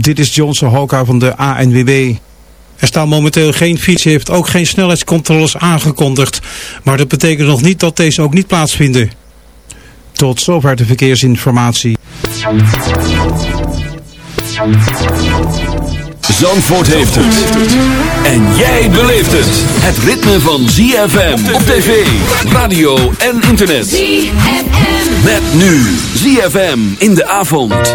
Dit is Johnson Hoka van de ANWB. Er staan momenteel geen fietsen, heeft ook geen snelheidscontroles aangekondigd. Maar dat betekent nog niet dat deze ook niet plaatsvinden. Tot zover de verkeersinformatie. Zandvoort heeft het. En jij beleeft het. Het ritme van ZFM op tv, radio en internet. ZFM. Met nu ZFM in de avond.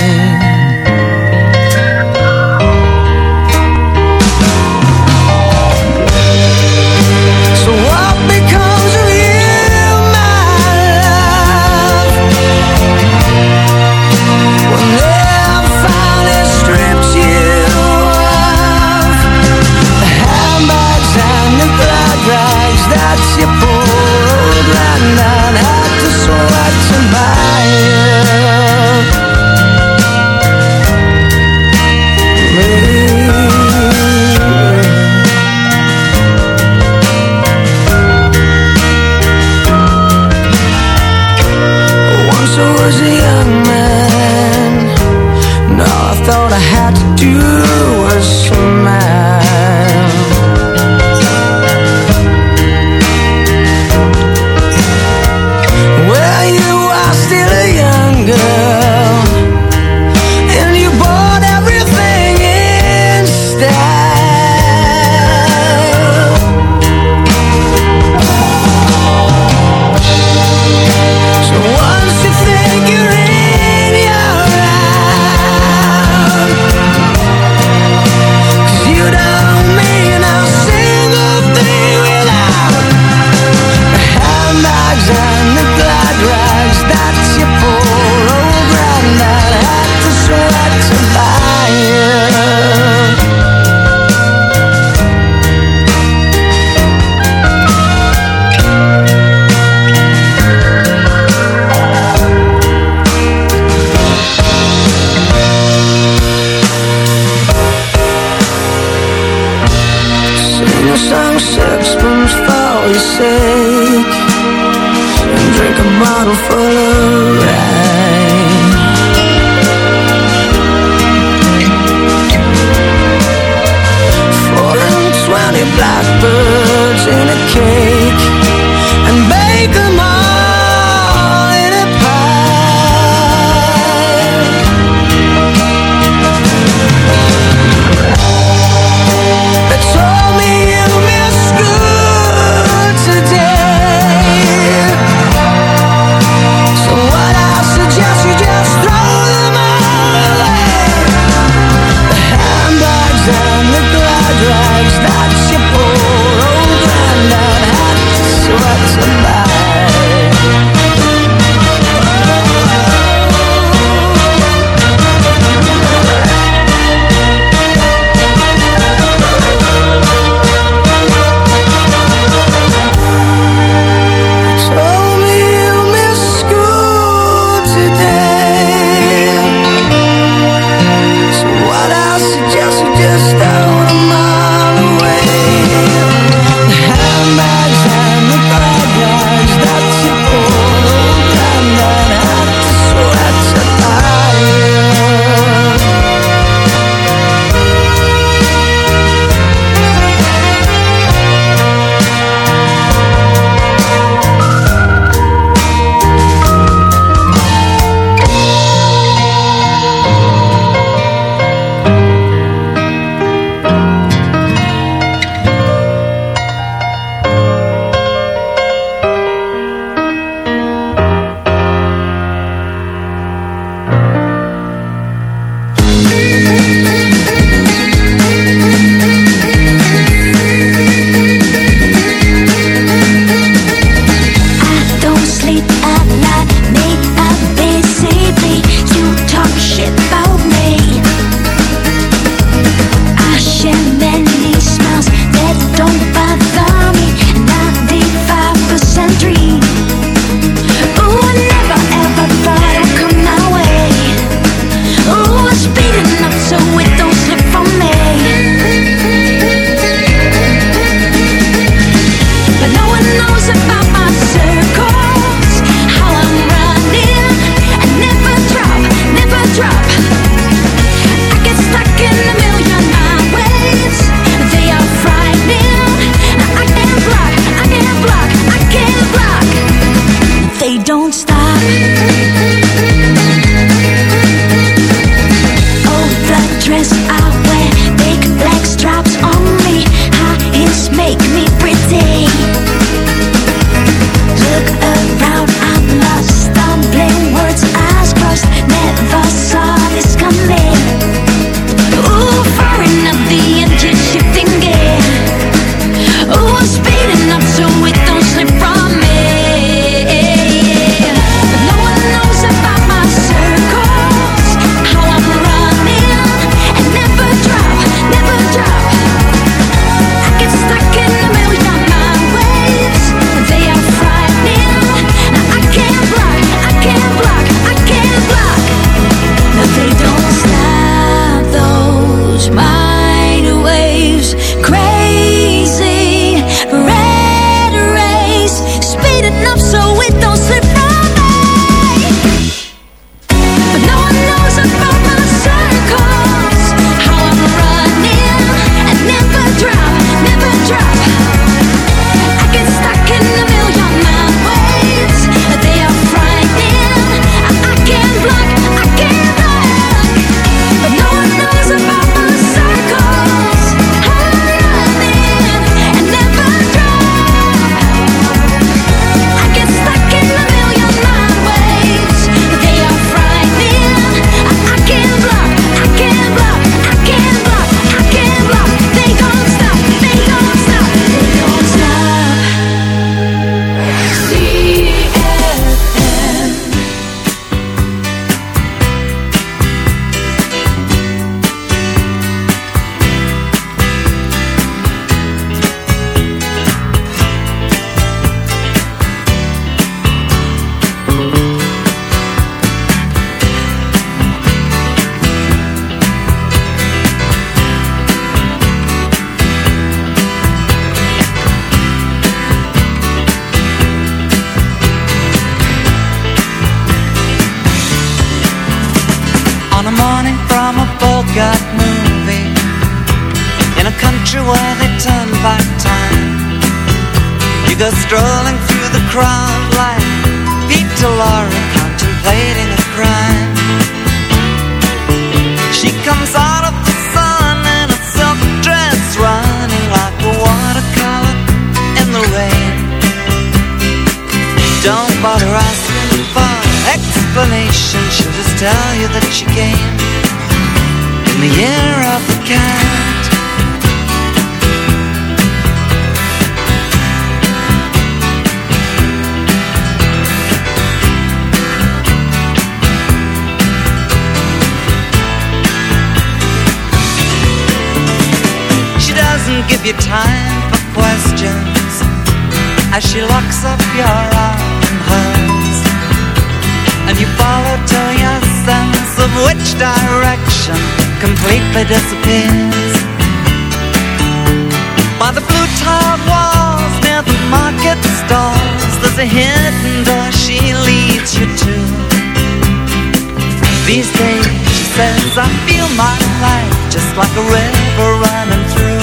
These days, she says, I feel my life just like a river running through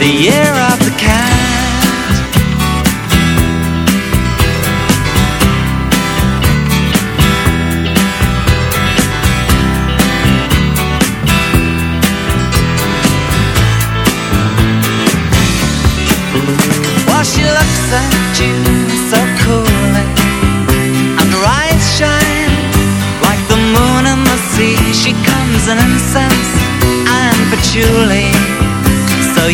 the air I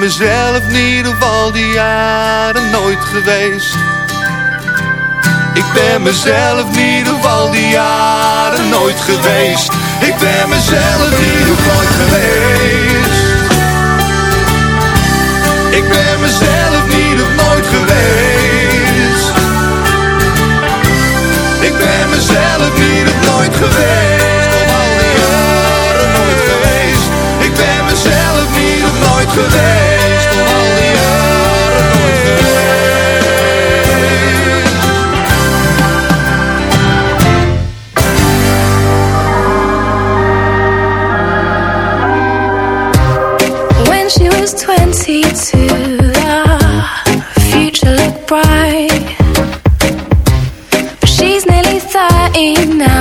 mezelf niet op al die jaren nooit geweest ik ben mezelf niet op al die jaren nooit geweest. Ik ben mezelf op nooit geweest. Ik ben mezelf niet op nooit geweest. Ik ben mezelf niet op nooit geweest. Nooit. When she was 22, the future looked bright. But she's nearly 30 now,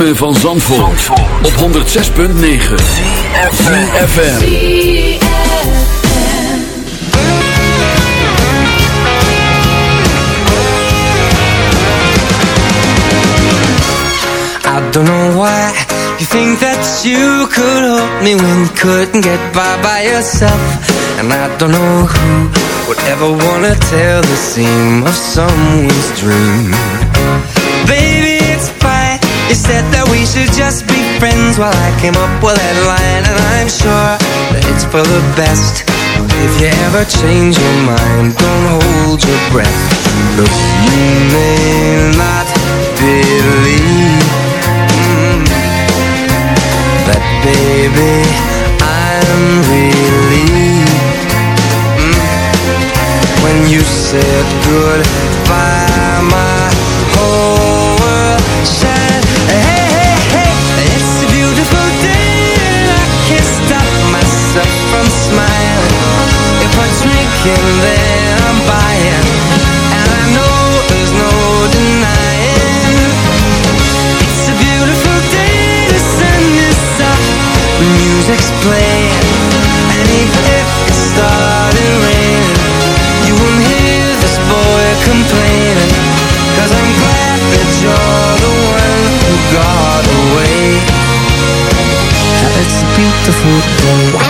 ritme van Zandvoort, op 106.9 CFFM I don't know why you think that you could help me when you couldn't get by by yourself. And I don't know who would ever wanna tell the seam of someone's dream. You said that we should just be friends while I came up with that line, and I'm sure that it's for the best. If you ever change your mind, don't hold your breath. Look, you may not believe mm, that, baby, I'm relieved mm, when you said goodbye. My whole world And I know there's no denying. It's a beautiful day, the sun is up, the music's playing, and even if it started raining, you won't hear this boy I'm glad that you're the one who got away. It's a beautiful day.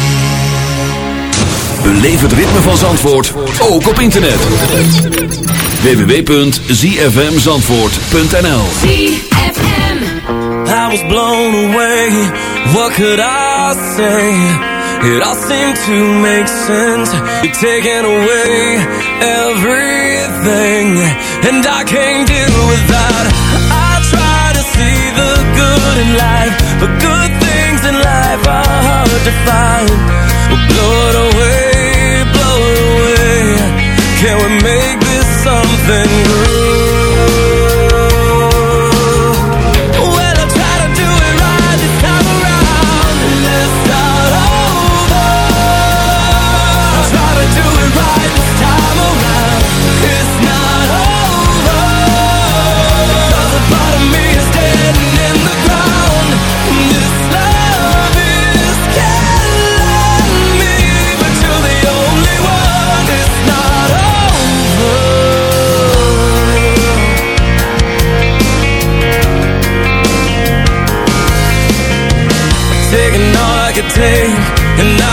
Beleef het ritme van Zandvoort, ook op internet. www.zfmzandvoort.nl I was blown away, what could I say? It all seemed to make sense. You're taking away everything. And I can't deal with that. I try to see the good in life But good things in life are hard to find. Well, Blow it away, blow it away Can we make this something good?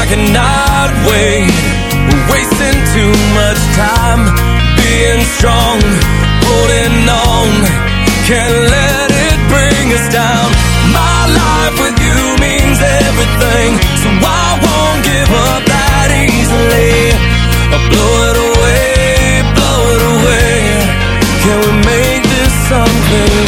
Cannot wait. We're wasting too much time being strong, holding on. Can't let it bring us down. My life with you means everything, so I won't give up that easily. I'll blow it away, blow it away. Can we make this something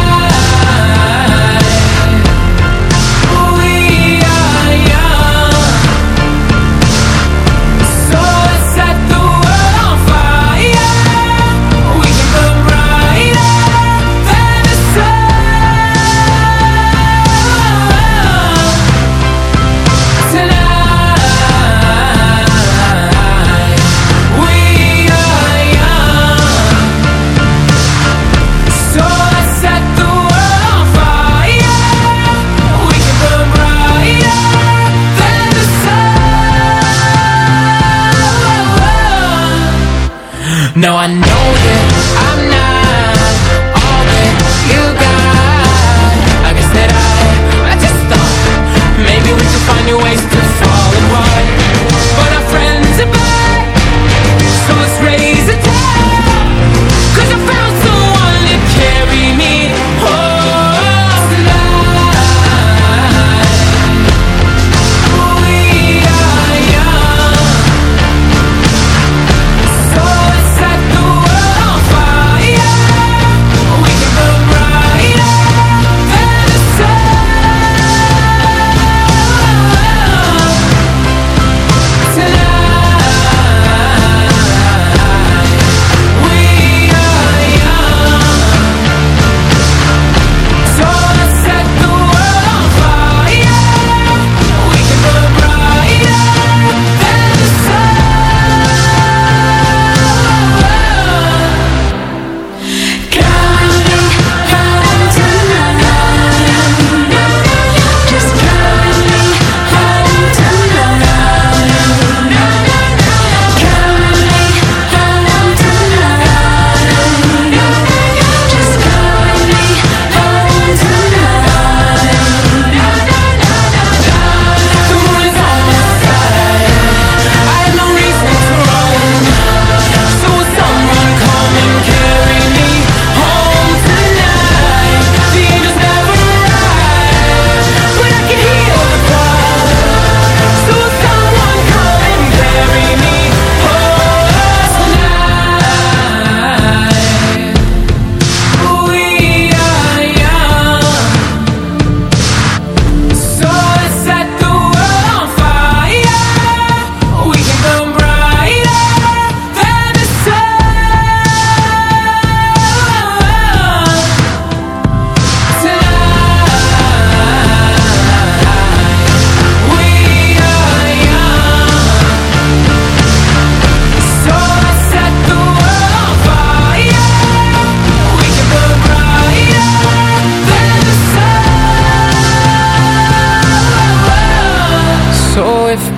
No, I know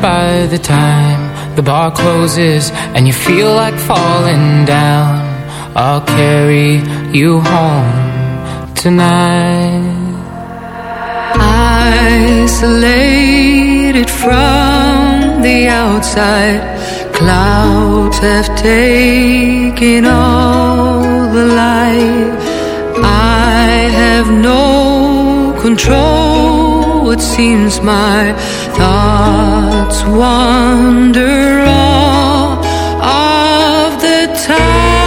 the time the bar closes and you feel like falling down, I'll carry you home tonight. Isolated from the outside, clouds have taken all the light. I have no control, it seems my thoughts wander all of the time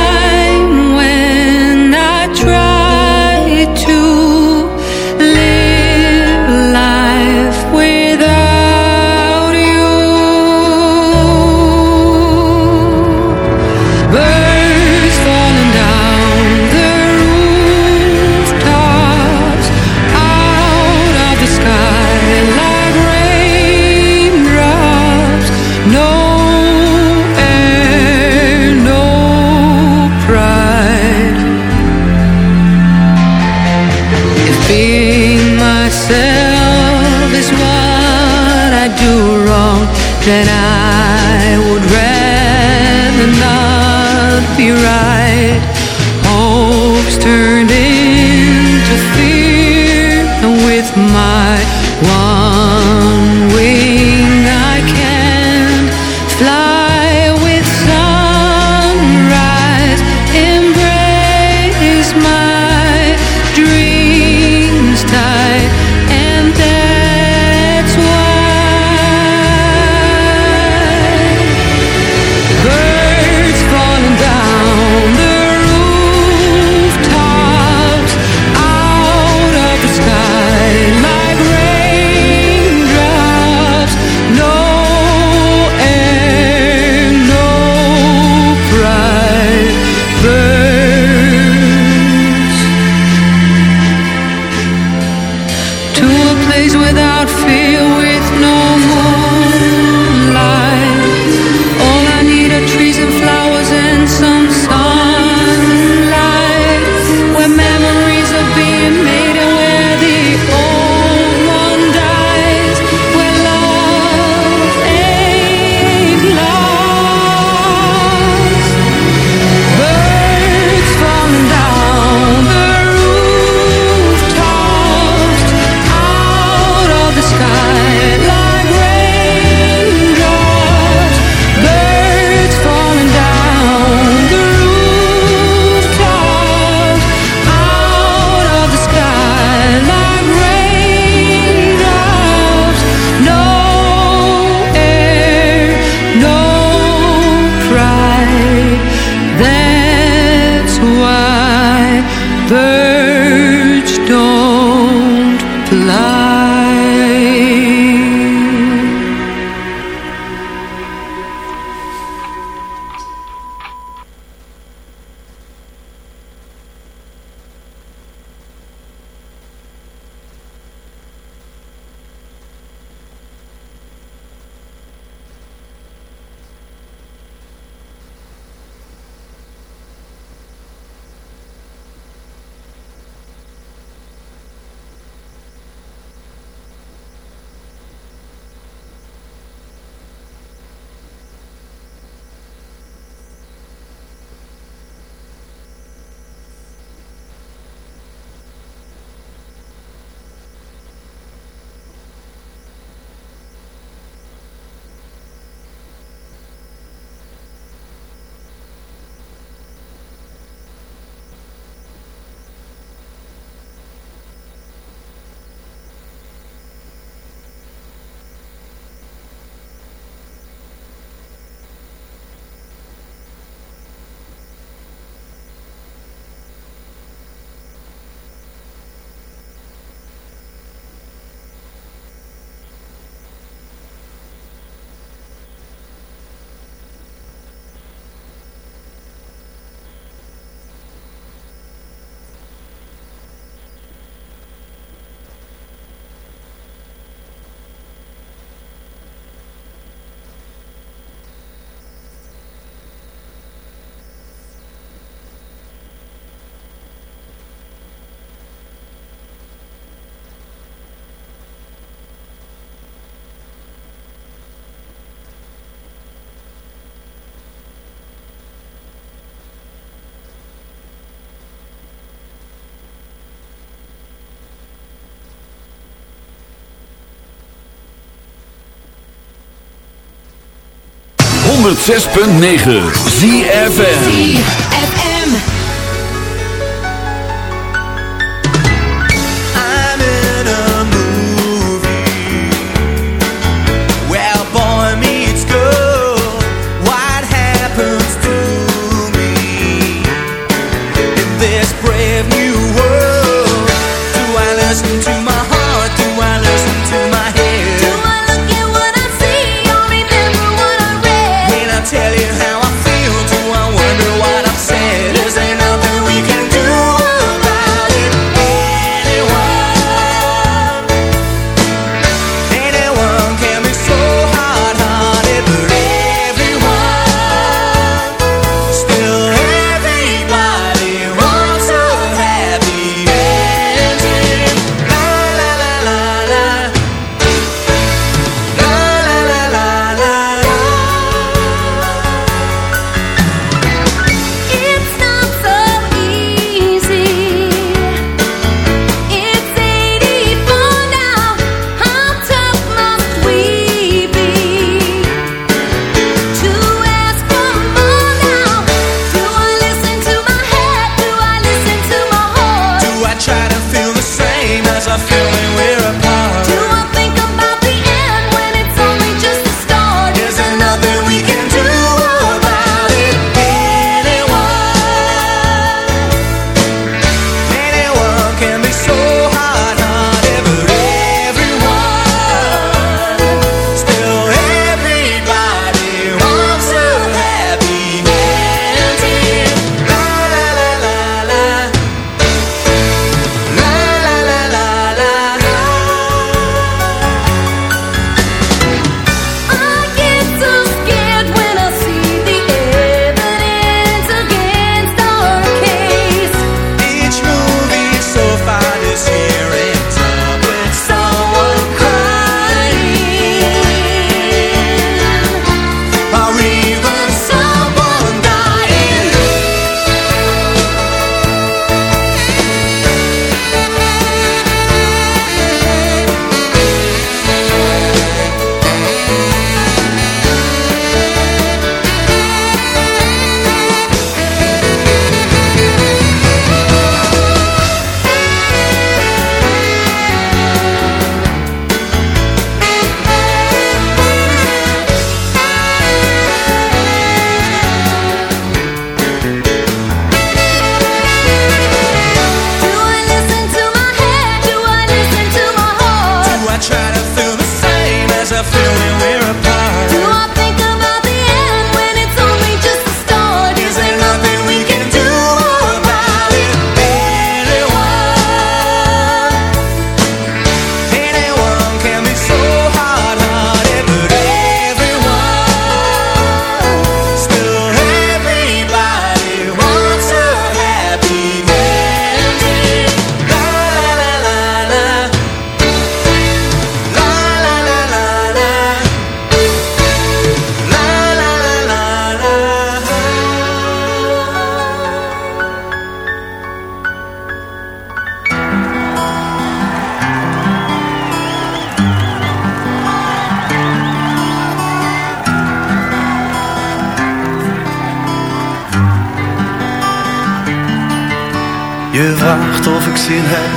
then I would rather not be right. 106.9 ZFN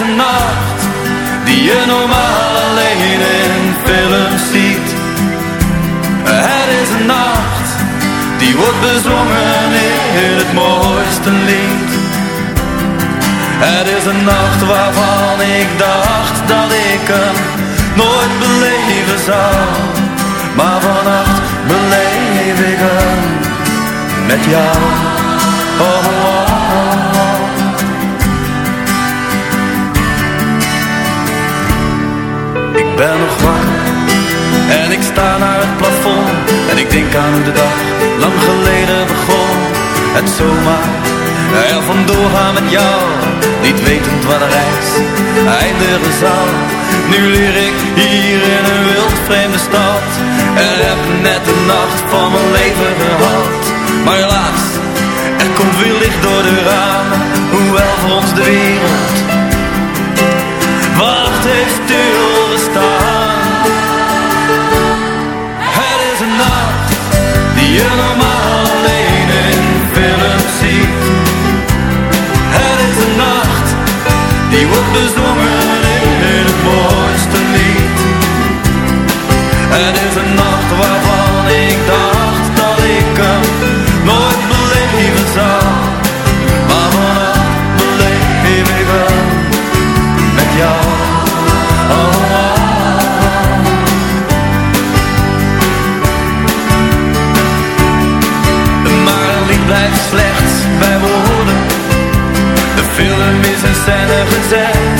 Het is een nacht die je normaal alleen in film ziet. Het is een nacht die wordt bezongen in het mooiste lied. Het is een nacht waarvan ik dacht dat ik hem nooit beleven zou. Maar vannacht beleef ik hem met jou. oh, oh. oh. ben nog wakker. En ik sta naar het plafond En ik denk aan hoe de dag lang geleden begon. Het zomaar er vandoor gaan met jou Niet wetend wat de reis eindigen zal. Nu leer ik hier in een wild vreemde stad En heb net de nacht van mijn leven gehad. Maar helaas, er komt weer licht door de ramen Hoewel voor ons de wereld. Wacht heeft duur je nog maar alleen in films ziet. Het is een nacht die wordt bezongen in het mooiste lied. Het is een nacht waarvan ik dacht. zijn.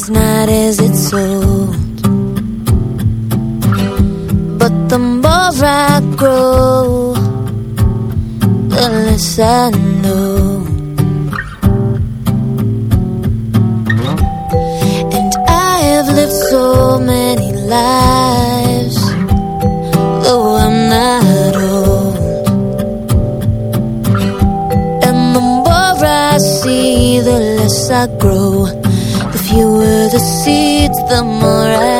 as night as it's old But the more I grow The less I the seeds, the more I